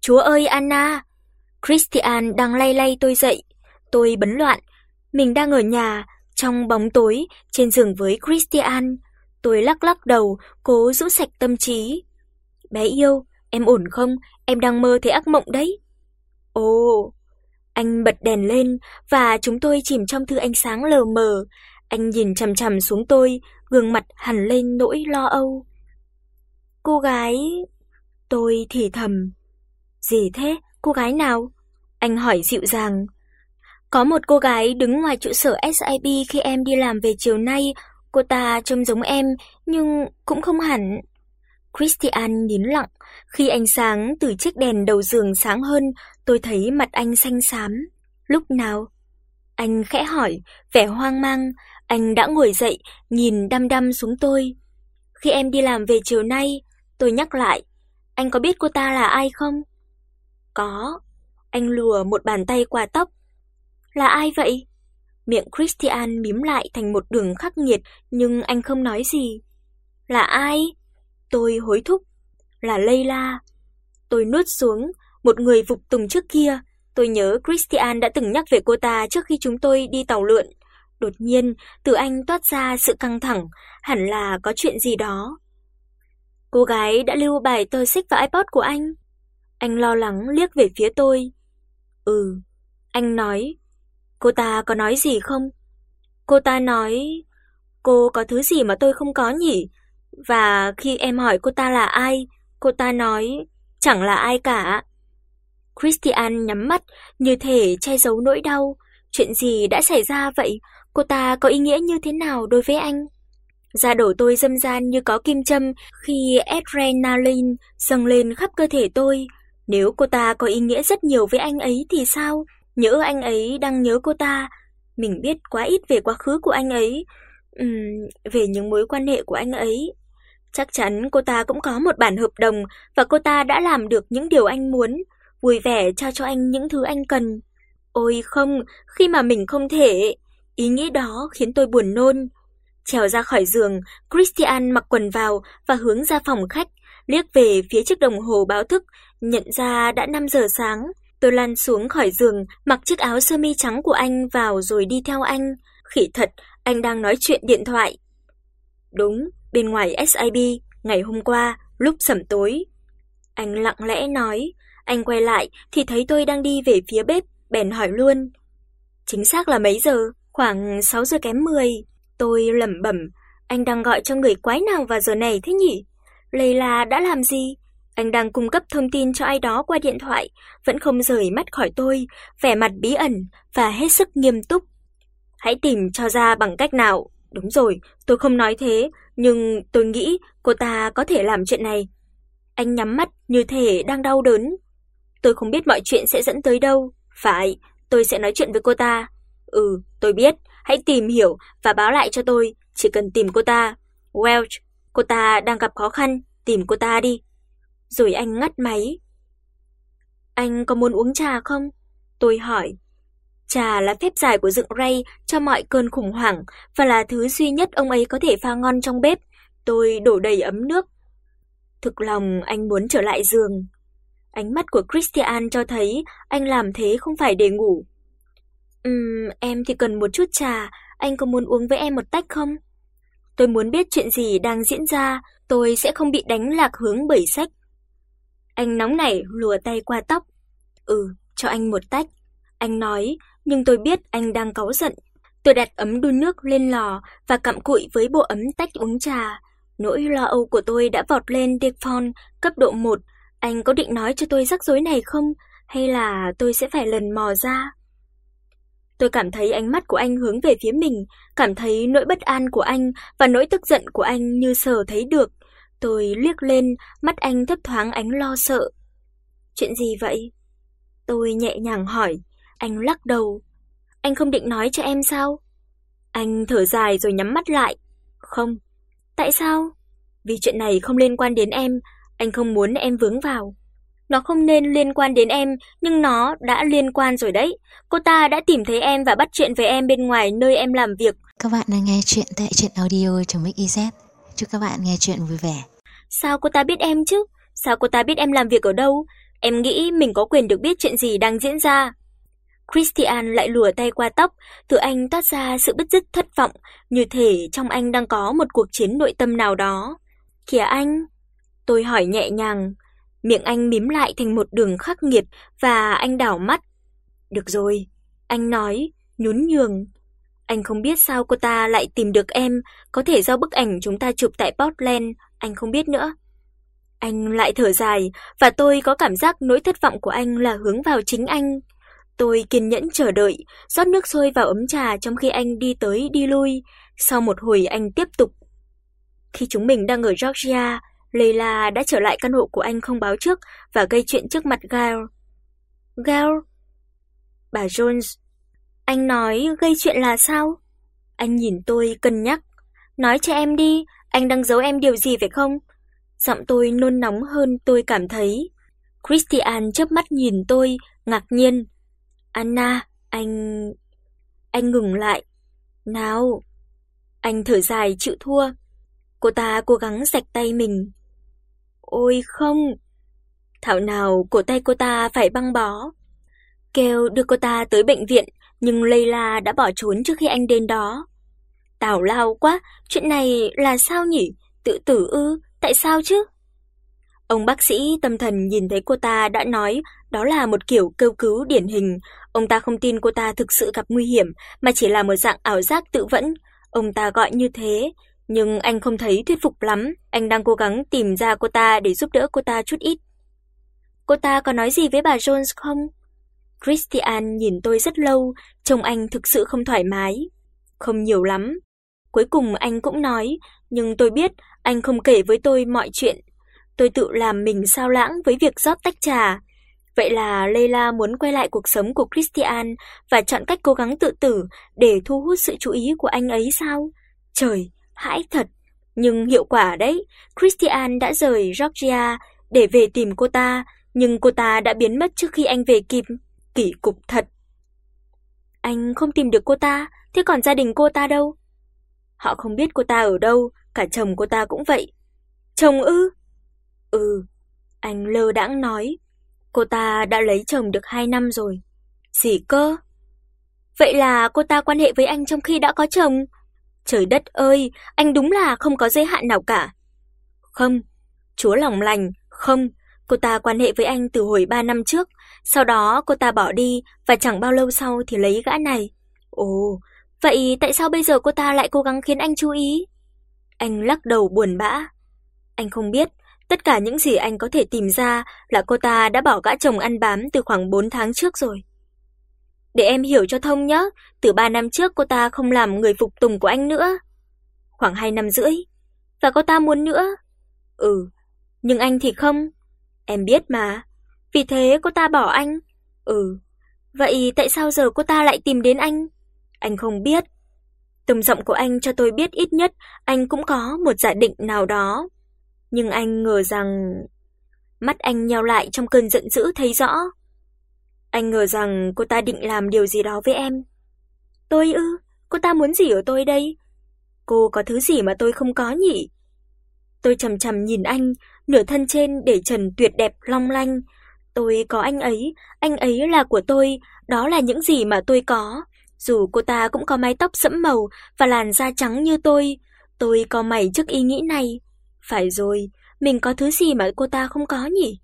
Chúa ơi Anna! Christian đang lay lay tôi dậy. Tôi bấn loạn. Mình đang ở nhà, trong bóng tối, trên giường với Christian. Tôi lắc lắc đầu, cố giữ sạch tâm trí. Bé yêu, em ổn không? Em đang mơ thấy ác mộng đấy. Ồ, anh bật đèn lên và chúng tôi chìm trong thứ ánh sáng lờ mờ. Anh nhìn chằm chằm xuống tôi, gương mặt hằn lên nỗi lo âu. Cô gái... Tôi thì thầm. Gì thế? Cô gái nào? Anh hỏi dịu dàng. Có một cô gái đứng ngoài trụ sở SIB khi em đi làm về chiều nay, cô ta trông giống em nhưng cũng không hẳn. Christian nín lặng, khi ánh sáng từ chiếc đèn đầu giường sáng hơn, tôi thấy mặt anh xanh xám. Lúc nào? Anh khẽ hỏi, vẻ hoang mang, anh đã ngồi dậy, nhìn đăm đăm xuống tôi. Khi em đi làm về chiều nay, tôi nhắc lại, anh có biết cô ta là ai không? Có. Anh lùa một bàn tay qua tóc. Là ai vậy? Miệng Christian mím lại thành một đường khắc nghiệt, nhưng anh không nói gì. Là ai? Tôi hối thúc. Là Layla. Tôi nuốt xuống, một người phục tùng trước kia. Tôi nhớ Christian đã từng nhắc về cô ta trước khi chúng tôi đi tàu lượn. Đột nhiên, từ anh toát ra sự căng thẳng, hẳn là có chuyện gì đó. Cô gái đã lưu bài tờ xích vào iPod của anh. Anh lo lắng liếc về phía tôi. Ừ, anh nói. Cô ta có nói gì không? Cô ta nói, cô có thứ gì mà tôi không có nhỉ? Và khi em hỏi cô ta là ai, cô ta nói chẳng là ai cả. Christian nhắm mắt như thể che giấu nỗi đau. Chuyện gì đã xảy ra vậy? Cô ta có ý nghĩa như thế nào đối với anh? Da đầu tôi dâm gian như có kim châm khi adrenaline dâng lên khắp cơ thể tôi. Nếu cô ta có ý nghĩa rất nhiều với anh ấy thì sao? Nhớ anh ấy đang nhớ cô ta. Mình biết quá ít về quá khứ của anh ấy, ừm, về những mối quan hệ của anh ấy. Chắc chắn cô ta cũng có một bản hợp đồng và cô ta đã làm được những điều anh muốn, vui vẻ trao cho anh những thứ anh cần. Ôi không, khi mà mình không thể. Ý nghĩ đó khiến tôi buồn nôn. Trèo ra khỏi giường, Christian mặc quần vào và hướng ra phòng khách, liếc về phía chiếc đồng hồ báo thức, nhận ra đã 5 giờ sáng. Tôi lăn xuống khỏi giường, mặc chiếc áo sơ mi trắng của anh vào rồi đi theo anh. Khỉ thật, anh đang nói chuyện điện thoại. Đúng, bên ngoài SIB, ngày hôm qua, lúc sẩm tối. Anh lặng lẽ nói, anh quay lại thì thấy tôi đang đi về phía bếp, bèn hỏi luôn. Chính xác là mấy giờ? Khoảng 6 giờ kém 10. Tôi lẩm bẩm, anh đang gọi cho người quái nào vào giờ này thế nhỉ? Layla đã làm gì? Anh đang cung cấp thông tin cho ai đó qua điện thoại, vẫn không rời mắt khỏi tôi, vẻ mặt bí ẩn và hết sức nghiêm túc. Hãy tìm cho ra bằng cách nào. Đúng rồi, tôi không nói thế, nhưng tôi nghĩ cô ta có thể làm chuyện này. Anh nhắm mắt như thể đang đau đớn. Tôi không biết mọi chuyện sẽ dẫn tới đâu. Phải, tôi sẽ nói chuyện với cô ta. Ừ, tôi biết, hãy tìm hiểu và báo lại cho tôi, chỉ cần tìm cô ta. Welch, cô ta đang gặp khó khăn, tìm cô ta đi. Rồi anh ngắt máy. Anh có muốn uống trà không? Tôi hỏi. Trà là phép giải của dựng Ray cho mọi cơn khủng hoảng và là thứ duy nhất ông ấy có thể pha ngon trong bếp. Tôi đổ đầy ấm nước. Thực lòng anh muốn trở lại giường. Ánh mắt của Christian cho thấy anh làm thế không phải để ngủ. Ừm, em thì cần một chút trà, anh có muốn uống với em một tách không? Tôi muốn biết chuyện gì đang diễn ra, tôi sẽ không bị đánh lạc hướng bởi sách. Anh nóng nảy lùa tay qua tóc. "Ừ, cho anh một tách." Anh nói, nhưng tôi biết anh đang cáu giận. Tôi đặt ấm đun nước lên lò và cặm cụi với bộ ấm tách uống trà. Nỗi lo âu của tôi đã vọt lên default cấp độ 1. Anh có định nói cho tôi rắc rối này không hay là tôi sẽ phải lần mò ra? Tôi cảm thấy ánh mắt của anh hướng về phía mình, cảm thấy nỗi bất an của anh và nỗi tức giận của anh như sờ thấy được. Tôi liếc lên, mắt anh thấp thoáng ánh lo sợ. Chuyện gì vậy? Tôi nhẹ nhàng hỏi, anh lắc đầu. Anh không định nói cho em sao? Anh thở dài rồi nhắm mắt lại. Không. Tại sao? Vì chuyện này không liên quan đến em, anh không muốn em vướng vào. Nó không nên liên quan đến em, nhưng nó đã liên quan rồi đấy. Cô ta đã tìm thấy em và bắt chuyện với em bên ngoài nơi em làm việc. Các bạn đang nghe chuyện tại truyện audio.mix.iz. Chúc các bạn nghe chuyện vui vẻ. Sao cô ta biết em chứ? Sao cô ta biết em làm việc ở đâu? Em nghĩ mình có quyền được biết chuyện gì đang diễn ra. Christian lại lùa tay qua tóc, từ anh toát ra sự bứt rứt thất vọng, như thể trong anh đang có một cuộc chiến nội tâm nào đó. "Kìa anh?" Tôi hỏi nhẹ nhàng. Miệng anh mím lại thành một đường khắc nghiệt và anh đảo mắt. "Được rồi." Anh nói, nhún nhường. Anh không biết sao cô ta lại tìm được em, có thể do bức ảnh chúng ta chụp tại Portland, anh không biết nữa. Anh lại thở dài và tôi có cảm giác nỗi thất vọng của anh là hướng vào chính anh. Tôi kiên nhẫn chờ đợi, rót nước sôi vào ấm trà trong khi anh đi tới đi lui. Sau một hồi anh tiếp tục. Khi chúng mình đang ở Georgia, Leila đã trở lại căn hộ của anh không báo trước và gây chuyện trước mặt Gail. Gail? Bà Jones. Anh nói gây chuyện là sao? Anh nhìn tôi cân nhắc. Nói cho em đi, anh đang giấu em điều gì phải không? Giọng tôi nôn nóng hơn tôi cảm thấy. Christian chớp mắt nhìn tôi, ngạc nhiên. Anna, anh... Anh ngừng lại. Nào. Anh thở dài chịu thua. Cô ta cố gắng rạch tay mình. Ôi không. Thảo nào cổ tay cô ta phải băng bó. Kêu đưa cô ta tới bệnh viện, nhưng Layla đã bỏ trốn trước khi anh đến đó. Tào lao quá, chuyện này là sao nhỉ? Tự tử ư? Tại sao chứ? Ông bác sĩ tâm thần nhìn thấy cô ta đã nói đó là một kiểu kêu cứu điển hình, ông ta không tin cô ta thực sự gặp nguy hiểm mà chỉ là một dạng ảo giác tự vẫn. Ông ta gọi như thế, nhưng anh không thấy thuyết phục lắm, anh đang cố gắng tìm ra cô ta để giúp đỡ cô ta chút ít. Cô ta có nói gì với bà Jones không? Christian nhìn tôi rất lâu, trông anh thực sự không thoải mái. Không nhiều lắm. Cuối cùng anh cũng nói, nhưng tôi biết anh không kể với tôi mọi chuyện. Tôi tự làm mình sao lãng với việc rót tách trà. Vậy là Leila muốn quay lại cuộc sống của Christian và chọn cách cố gắng tự tử để thu hút sự chú ý của anh ấy sao? Trời, hãi thật. Nhưng hiệu quả đấy, Christian đã rời Georgia để về tìm cô ta, nhưng cô ta đã biến mất trước khi anh về kịp. Kỳ cục thật. Anh không tìm được cô ta, thế còn gia đình cô ta đâu? Họ không biết cô ta ở đâu, cả chồng cô ta cũng vậy. Chồng ư? Ừ, anh lơ đãng nói. Cô ta đã lấy chồng được 2 năm rồi. Gì cơ? Vậy là cô ta quan hệ với anh trong khi đã có chồng? Trời đất ơi, anh đúng là không có giới hạn nào cả. Không, chúa lòng lành, không, cô ta quan hệ với anh từ hồi 3 năm trước, sau đó cô ta bỏ đi và chẳng bao lâu sau thì lấy gã này. Ồ, vậy tại sao bây giờ cô ta lại cố gắng khiến anh chú ý? Anh lắc đầu buồn bã. Anh không biết, tất cả những gì anh có thể tìm ra là cô ta đã bỏ gã chồng ăn bám từ khoảng 4 tháng trước rồi. Để em hiểu cho thông nhé, từ 3 năm trước cô ta không làm người phục tùng của anh nữa. Khoảng 2 năm rưỡi. Và cô ta muốn nữa. Ừ, nhưng anh thì không. Em biết mà. Vì thế cô ta bỏ anh. Ừ. Vậy tại sao giờ cô ta lại tìm đến anh? Anh không biết. tầm giọng của anh cho tôi biết ít nhất anh cũng có một giả định nào đó. Nhưng anh ngờ rằng mắt anh nheo lại trong cơn giận dữ thấy rõ. Anh ngờ rằng cô ta định làm điều gì đó với em. Tôi ư? Cô ta muốn gì ở tôi đây? Cô có thứ gì mà tôi không có nhỉ? Tôi chầm chằm nhìn anh, nửa thân trên để trần tuyệt đẹp long lanh. Tôi có anh ấy, anh ấy là của tôi, đó là những gì mà tôi có. Dù cô ta cũng có mái tóc sẫm màu và làn da trắng như tôi, tôi có mày trước ý nghĩ này. Phải rồi, mình có thứ gì mà cô ta không có nhỉ?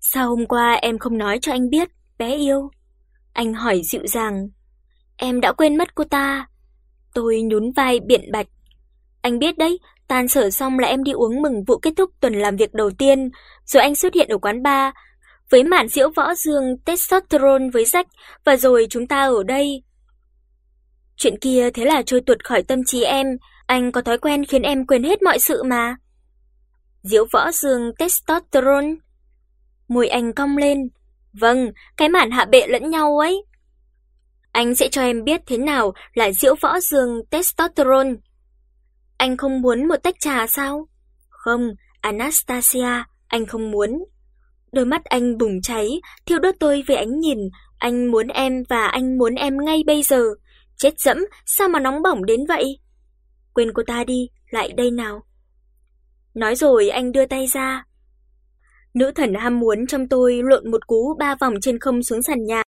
Sao hôm qua em không nói cho anh biết, bé yêu? Anh hỏi dịu dàng. Em đã quên mất cô ta. Tôi nhún vai biện bạch. Anh biết đấy, tan sở xong là em đi uống mừng vụ kết thúc tuần làm việc đầu tiên, rồi anh xuất hiện ở quán bar với màn diễu võ dương testosterone với rách và rồi chúng ta ở đây. Chuyện kia thế là trôi tuột khỏi tâm trí em, anh có thói quen khiến em quên hết mọi sự mà. Diễu võ dương testosterone. Môi anh cong lên. Vâng, cái màn hạ bệ lẫn nhau ấy. Anh sẽ cho em biết thế nào là diễu võ dương testosterone. Anh không muốn một tách trà sao? Không, Anastasia, anh không muốn. Đôi mắt anh bùng cháy, thiêu đốt tôi với ánh nhìn, anh muốn em và anh muốn em ngay bây giờ. Chết dẫm, sao mà nóng bỏng đến vậy? Quên cô ta đi, lại đây nào. Nói rồi anh đưa tay ra. Nữ thần ham muốn trong tôi lộn một cú ba vòng trên không xuống sàn nhà.